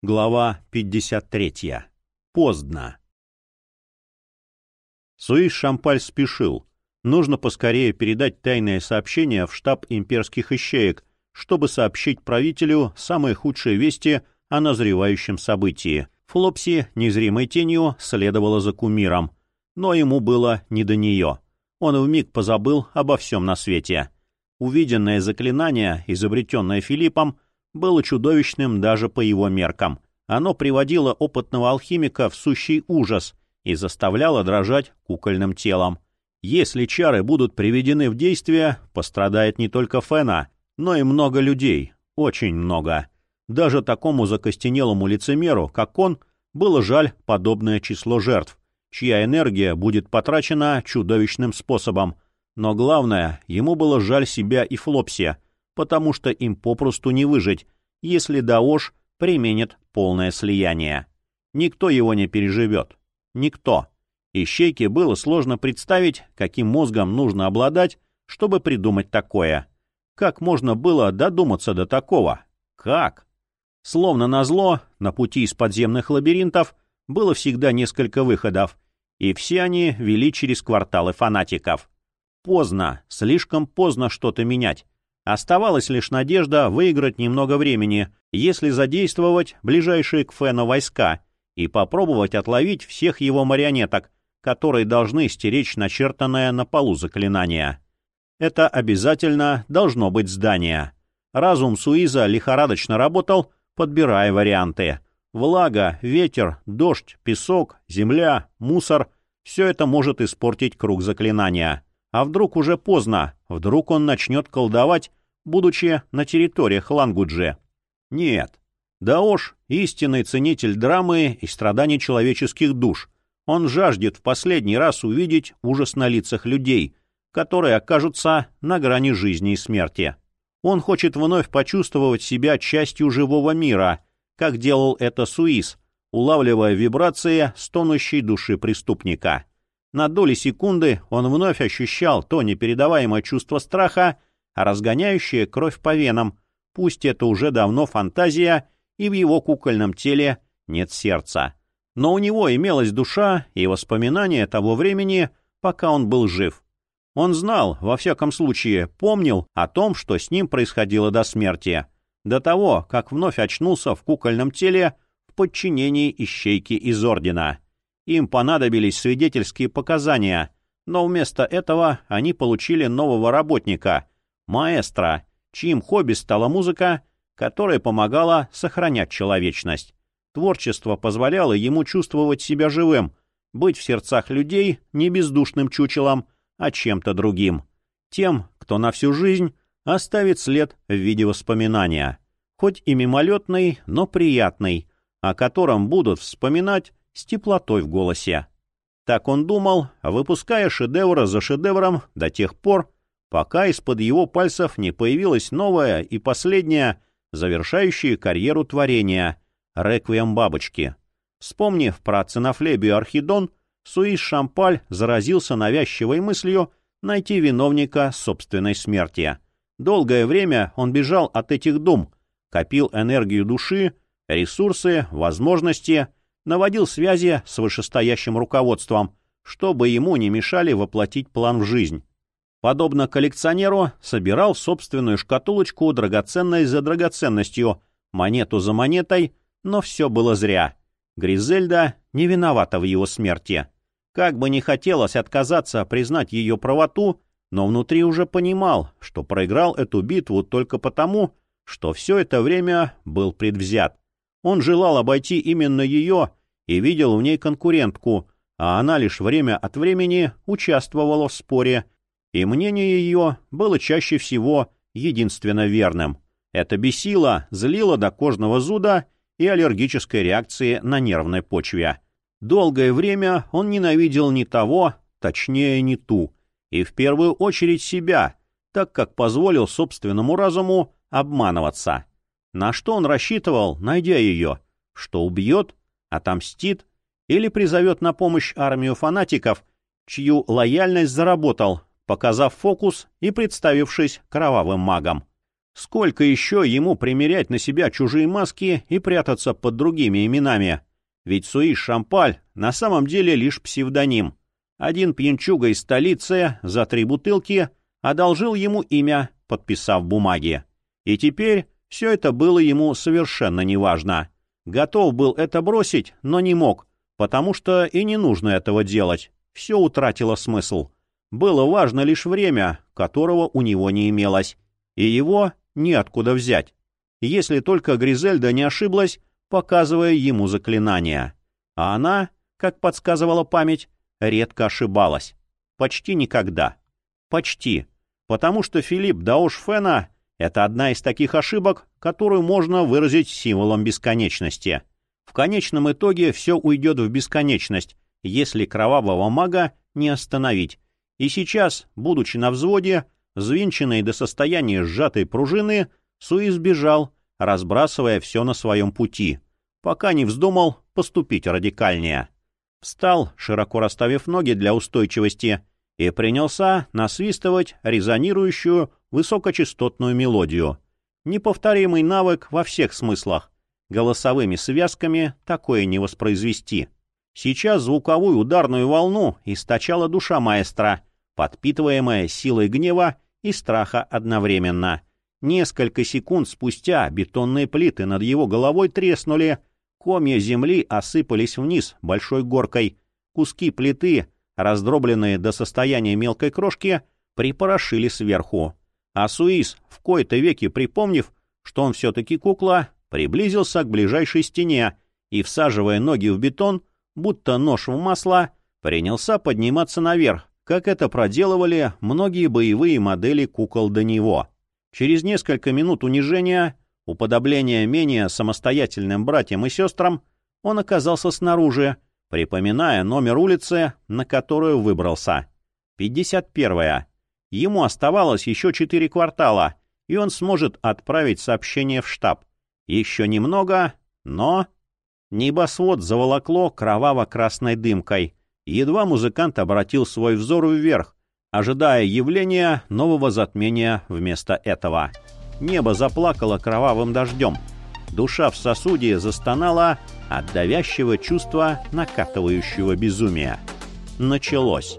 Глава 53. Поздно. Суис Шампаль спешил. Нужно поскорее передать тайное сообщение в штаб имперских ищеек, чтобы сообщить правителю самые худшие вести о назревающем событии. Флопси, незримой тенью, следовала за кумиром. Но ему было не до нее. Он вмиг позабыл обо всем на свете. Увиденное заклинание, изобретенное Филиппом, было чудовищным даже по его меркам. Оно приводило опытного алхимика в сущий ужас и заставляло дрожать кукольным телом. Если чары будут приведены в действие, пострадает не только Фена, но и много людей, очень много. Даже такому закостенелому лицемеру, как он, было жаль подобное число жертв, чья энергия будет потрачена чудовищным способом. Но главное, ему было жаль себя и Флопсия, потому что им попросту не выжить, если Даош применит полное слияние. Никто его не переживет. Никто. Ищейке было сложно представить, каким мозгом нужно обладать, чтобы придумать такое. Как можно было додуматься до такого? Как? Словно назло, на пути из подземных лабиринтов было всегда несколько выходов, и все они вели через кварталы фанатиков. Поздно, слишком поздно что-то менять. Оставалась лишь надежда выиграть немного времени, если задействовать ближайшие к Фену войска и попробовать отловить всех его марионеток, которые должны стеречь начертанное на полу заклинание. Это обязательно должно быть здание. Разум Суиза лихорадочно работал, подбирая варианты. Влага, ветер, дождь, песок, земля, мусор — все это может испортить круг заклинания. А вдруг уже поздно, вдруг он начнет колдовать будучи на территориях Лангуджи. Нет. Даош — истинный ценитель драмы и страданий человеческих душ. Он жаждет в последний раз увидеть ужас на лицах людей, которые окажутся на грани жизни и смерти. Он хочет вновь почувствовать себя частью живого мира, как делал это Суис, улавливая вибрации стонущей души преступника. На доли секунды он вновь ощущал то непередаваемое чувство страха, разгоняющая кровь по венам, пусть это уже давно фантазия, и в его кукольном теле нет сердца. Но у него имелась душа и воспоминания того времени, пока он был жив. Он знал, во всяком случае, помнил о том, что с ним происходило до смерти, до того, как вновь очнулся в кукольном теле в подчинении ищейки из Ордена. Им понадобились свидетельские показания, но вместо этого они получили нового работника — маэстро, чьим хобби стала музыка, которая помогала сохранять человечность. Творчество позволяло ему чувствовать себя живым, быть в сердцах людей не бездушным чучелом, а чем-то другим. Тем, кто на всю жизнь оставит след в виде воспоминания, хоть и мимолетный, но приятный, о котором будут вспоминать с теплотой в голосе. Так он думал, выпуская шедевр за шедевром до тех пор, пока из-под его пальцев не появилась новая и последняя, завершающая карьеру творения — «Реквием бабочки». Вспомнив про цинофлебию Архидон, Суис Шампаль заразился навязчивой мыслью найти виновника собственной смерти. Долгое время он бежал от этих дум, копил энергию души, ресурсы, возможности, наводил связи с вышестоящим руководством, чтобы ему не мешали воплотить план в жизнь подобно коллекционеру, собирал в собственную шкатулочку драгоценность за драгоценностью, монету за монетой, но все было зря. Гризельда не виновата в его смерти. Как бы не хотелось отказаться признать ее правоту, но внутри уже понимал, что проиграл эту битву только потому, что все это время был предвзят. Он желал обойти именно ее и видел в ней конкурентку, а она лишь время от времени участвовала в споре и мнение ее было чаще всего единственно верным. Это бесило, злило до кожного зуда и аллергической реакции на нервной почве. Долгое время он ненавидел не того, точнее не ту, и в первую очередь себя, так как позволил собственному разуму обманываться. На что он рассчитывал, найдя ее? Что убьет, отомстит или призовет на помощь армию фанатиков, чью лояльность заработал, показав фокус и представившись кровавым магом. Сколько еще ему примерять на себя чужие маски и прятаться под другими именами? Ведь Суиш Шампаль на самом деле лишь псевдоним. Один пьянчуга из столицы за три бутылки одолжил ему имя, подписав бумаги. И теперь все это было ему совершенно неважно. Готов был это бросить, но не мог, потому что и не нужно этого делать. Все утратило смысл. Было важно лишь время, которого у него не имелось. И его неоткуда взять. Если только Гризельда не ошиблась, показывая ему заклинание. А она, как подсказывала память, редко ошибалась. Почти никогда. Почти. Потому что Филипп Даош-Фена — это одна из таких ошибок, которую можно выразить символом бесконечности. В конечном итоге все уйдет в бесконечность, если кровавого мага не остановить. И сейчас, будучи на взводе, Звинченный до состояния сжатой пружины, Суис бежал, разбрасывая все на своем пути, пока не вздумал поступить радикальнее. Встал, широко расставив ноги для устойчивости, и принялся насвистывать резонирующую высокочастотную мелодию. Неповторимый навык во всех смыслах. Голосовыми связками такое не воспроизвести. Сейчас звуковую ударную волну источала душа маэстро, подпитываемая силой гнева и страха одновременно. Несколько секунд спустя бетонные плиты над его головой треснули, комья земли осыпались вниз большой горкой, куски плиты, раздробленные до состояния мелкой крошки, припорошили сверху. А Суис, в кои-то веки припомнив, что он все-таки кукла, приблизился к ближайшей стене и, всаживая ноги в бетон, будто нож в масло, принялся подниматься наверх, как это проделывали многие боевые модели кукол до него. Через несколько минут унижения, уподобления менее самостоятельным братьям и сестрам, он оказался снаружи, припоминая номер улицы, на которую выбрался. 51-я. Ему оставалось еще четыре квартала, и он сможет отправить сообщение в штаб. Еще немного, но... Небосвод заволокло кроваво-красной дымкой. Едва музыкант обратил свой взор вверх, ожидая явления нового затмения вместо этого. Небо заплакало кровавым дождем. Душа в сосуде застонала от давящего чувства накатывающего безумия. Началось.